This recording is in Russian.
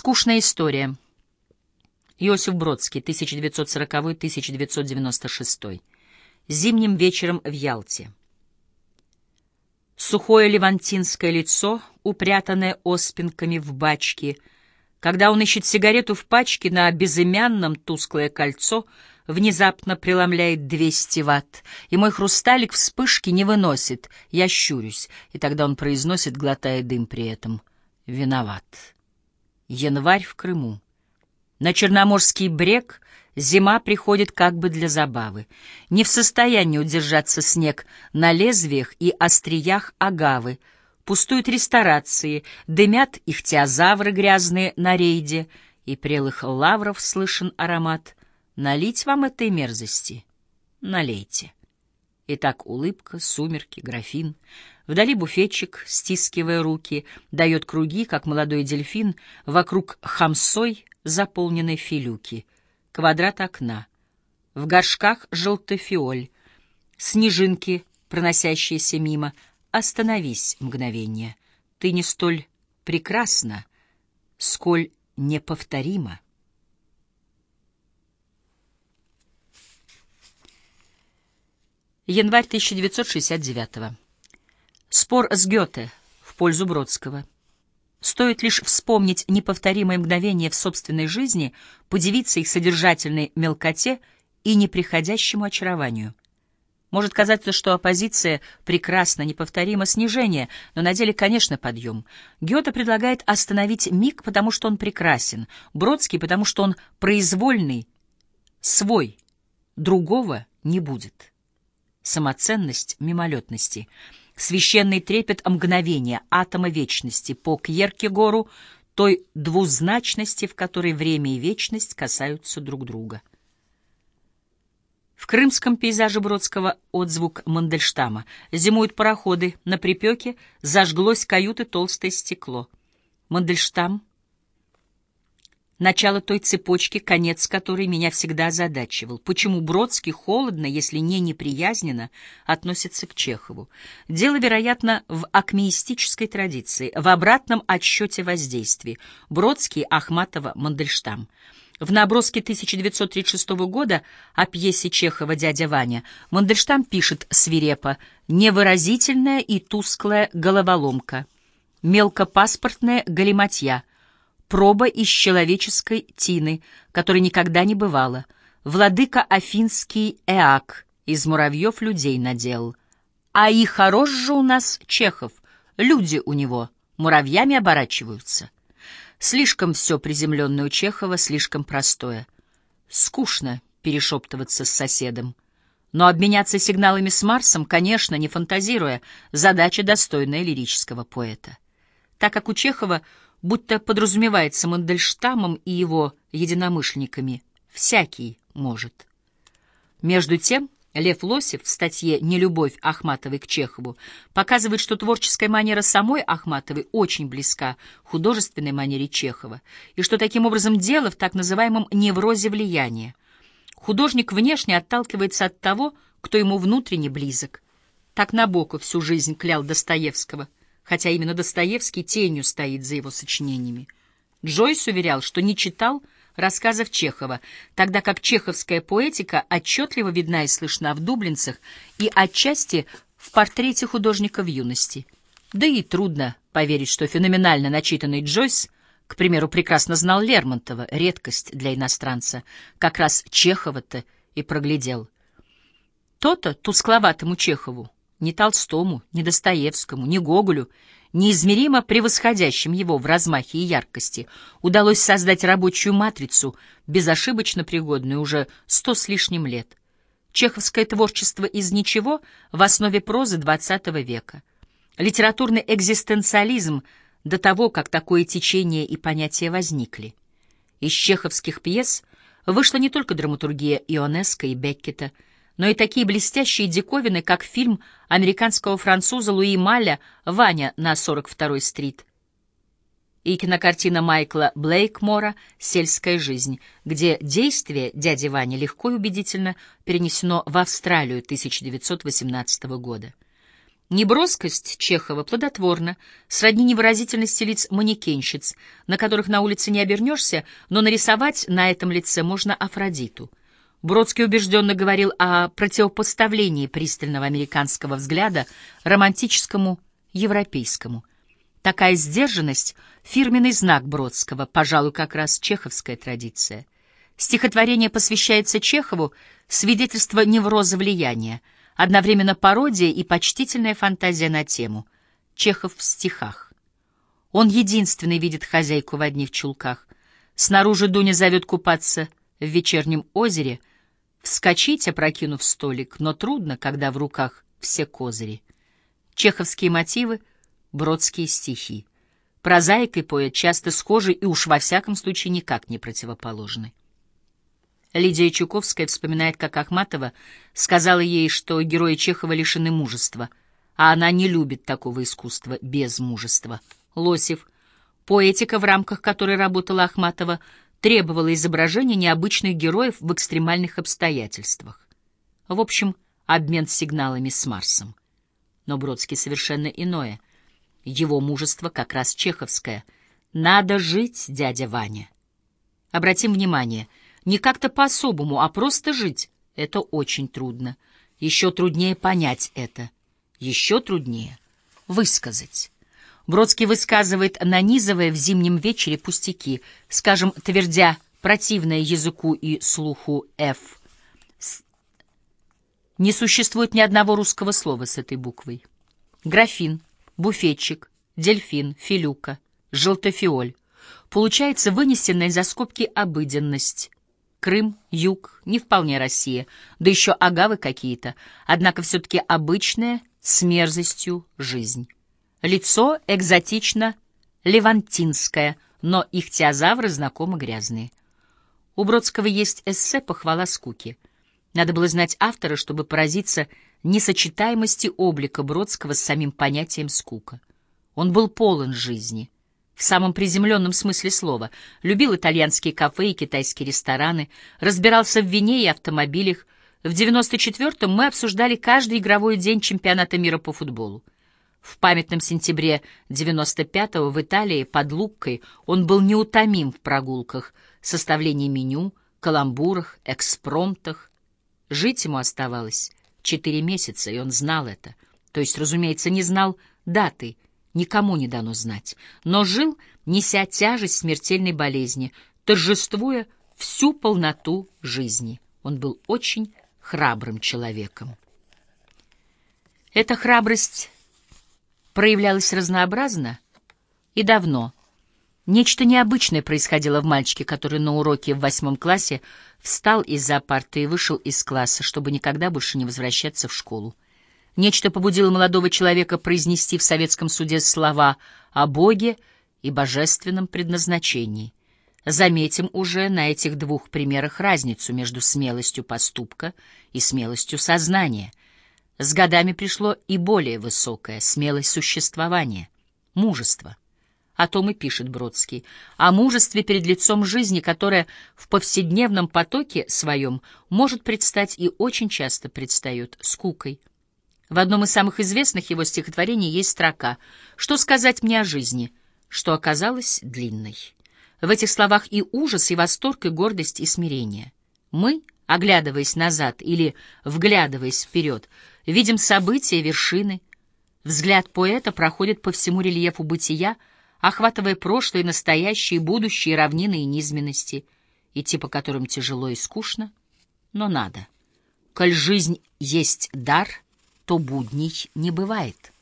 Скучная история. Иосиф Бродский, 1940-1996. Зимним вечером в Ялте. Сухое левантинское лицо, упрятанное оспинками в бачке. Когда он ищет сигарету в пачке, на безымянном тусклое кольцо внезапно преломляет 200 ватт, и мой хрусталик вспышки не выносит. Я щурюсь, и тогда он произносит, глотая дым при этом. Виноват. Январь в Крыму. На Черноморский брег зима приходит как бы для забавы. Не в состоянии удержаться снег на лезвиях и остриях агавы. Пустуют ресторации, дымят ихтиозавры грязные на рейде, и прелых лавров слышен аромат. Налить вам этой мерзости? Налейте. Итак, улыбка, сумерки, графин — Вдали буфетчик, стискивая руки, дает круги, как молодой дельфин, вокруг хамсой заполненной филюки. Квадрат окна. В горшках желтофиоль. Снежинки, проносящиеся мимо. Остановись мгновение. Ты не столь прекрасна, сколь неповторима. Январь 1969 -го. Спор с Гёте в пользу Бродского. Стоит лишь вспомнить неповторимые мгновения в собственной жизни, подивиться их содержательной мелкоте и неприходящему очарованию. Может казаться, что оппозиция прекрасно, неповторимо снижение, но на деле, конечно, подъем. Гёте предлагает остановить миг, потому что он прекрасен, Бродский, потому что он произвольный, свой, другого не будет. Самоценность мимолетности — священный трепет мгновения, атома вечности, по Кьеркегору, той двузначности, в которой время и вечность касаются друг друга. В крымском пейзаже Бродского отзвук Мандельштама. Зимуют пароходы, на припеке зажглось каюты толстое стекло. Мандельштам начало той цепочки, конец которой меня всегда озадачивал. Почему Бродский холодно, если не неприязненно, относится к Чехову? Дело, вероятно, в акмеистической традиции, в обратном отсчете воздействий. Бродский, Ахматова, Мандельштам. В наброске 1936 года о пьесе Чехова «Дядя Ваня» Мандельштам пишет свирепо «невыразительная и тусклая головоломка, мелкопаспортная галиматья, проба из человеческой тины, которой никогда не бывало. Владыка Афинский Эак из муравьев людей надел. А и хорош же у нас Чехов, люди у него муравьями оборачиваются. Слишком все приземленное у Чехова, слишком простое. Скучно перешептываться с соседом. Но обменяться сигналами с Марсом, конечно, не фантазируя, задача достойная лирического поэта. Так как у Чехова будто подразумевается Мандельштамом и его единомышленниками. Всякий может. Между тем, Лев Лосев в статье «Нелюбовь Ахматовой к Чехову» показывает, что творческая манера самой Ахматовой очень близка художественной манере Чехова, и что таким образом дело в так называемом неврозе влияния. Художник внешне отталкивается от того, кто ему внутренне близок. Так Набоков всю жизнь клял Достоевского – хотя именно Достоевский тенью стоит за его сочинениями. Джойс уверял, что не читал рассказов Чехова, тогда как чеховская поэтика отчетливо видна и слышна в «Дублинцах» и отчасти в портрете художника в юности. Да и трудно поверить, что феноменально начитанный Джойс, к примеру, прекрасно знал Лермонтова, редкость для иностранца, как раз Чехова-то и проглядел. То-то тускловатому Чехову ни Толстому, ни Достоевскому, ни Гоголю, неизмеримо превосходящим его в размахе и яркости, удалось создать рабочую матрицу, безошибочно пригодную уже сто с лишним лет. Чеховское творчество из ничего в основе прозы XX века. Литературный экзистенциализм до того, как такое течение и понятие возникли. Из чеховских пьес вышла не только драматургия Ионеско и Беккета — но и такие блестящие диковины, как фильм американского француза Луи Маля «Ваня на 42-й стрит» и кинокартина Майкла Блейкмора «Сельская жизнь», где действие дяди Вани легко и убедительно перенесено в Австралию 1918 года. Неброскость Чехова плодотворна, сродни невыразительности лиц манекенщиц, на которых на улице не обернешься, но нарисовать на этом лице можно Афродиту. Бродский убежденно говорил о противопоставлении пристального американского взгляда романтическому европейскому. Такая сдержанность — фирменный знак Бродского, пожалуй, как раз чеховская традиция. Стихотворение посвящается Чехову, свидетельство невроза влияния — одновременно пародия и почтительная фантазия на тему. Чехов в стихах. Он единственный видит хозяйку в одних чулках. Снаружи Дуня зовет купаться в вечернем озере, вскочить, опрокинув столик, но трудно, когда в руках все козыри. Чеховские мотивы, бродские стихи. Прозаик и поэт часто схожи и уж во всяком случае никак не противоположны. Лидия Чуковская вспоминает, как Ахматова сказала ей, что герои Чехова лишены мужества, а она не любит такого искусства без мужества. Лосев. Поэтика, в рамках которой работала Ахматова, требовала изображения необычных героев в экстремальных обстоятельствах. В общем, обмен сигналами с Марсом. Но Бродский совершенно иное. Его мужество как раз чеховское. «Надо жить, дядя Ваня». Обратим внимание — не как-то по-особому, а просто жить — это очень трудно. Еще труднее понять это. Еще труднее высказать. Бродский высказывает, нанизывая в зимнем вечере пустяки, скажем, твердя противное языку и слуху «ф». Не существует ни одного русского слова с этой буквой. Графин, буфетчик, дельфин, филюка, желтофиоль. Получается вынесенная за скобки обыденность. Крым, юг, не вполне Россия, да еще агавы какие-то, однако все-таки обычная, с мерзостью, жизнь. Лицо экзотично левантинское, но их теозавры знакомы грязные. У Бродского есть эссе «Похвала скуки». Надо было знать автора, чтобы поразиться несочетаемости облика Бродского с самим понятием «скука». Он был полон жизни — в самом приземленном смысле слова. Любил итальянские кафе и китайские рестораны, разбирался в вине и автомобилях. В 94-м мы обсуждали каждый игровой день чемпионата мира по футболу. В памятном сентябре 95-го в Италии под Луккой он был неутомим в прогулках, составлении меню, каламбурах, экспромтах. Жить ему оставалось четыре месяца, и он знал это. То есть, разумеется, не знал даты — никому не дано знать, но жил, неся тяжесть смертельной болезни, торжествуя всю полноту жизни. Он был очень храбрым человеком. Эта храбрость проявлялась разнообразно и давно. Нечто необычное происходило в мальчике, который на уроке в восьмом классе встал из-за парты и вышел из класса, чтобы никогда больше не возвращаться в школу. Нечто побудило молодого человека произнести в советском суде слова о Боге и божественном предназначении. Заметим уже на этих двух примерах разницу между смелостью поступка и смелостью сознания. С годами пришло и более высокая смелость существования, мужество. О том и пишет Бродский, о мужестве перед лицом жизни, которое в повседневном потоке своем может предстать и очень часто предстает скукой. В одном из самых известных его стихотворений есть строка «Что сказать мне о жизни?» что оказалось длинной. В этих словах и ужас, и восторг, и гордость, и смирение. Мы, оглядываясь назад или вглядываясь вперед, видим события, вершины. Взгляд поэта проходит по всему рельефу бытия, охватывая прошлое, настоящее, будущее, равнины и низменности, идти по которым тяжело и скучно, но надо. Коль жизнь есть дар — то будней не бывает.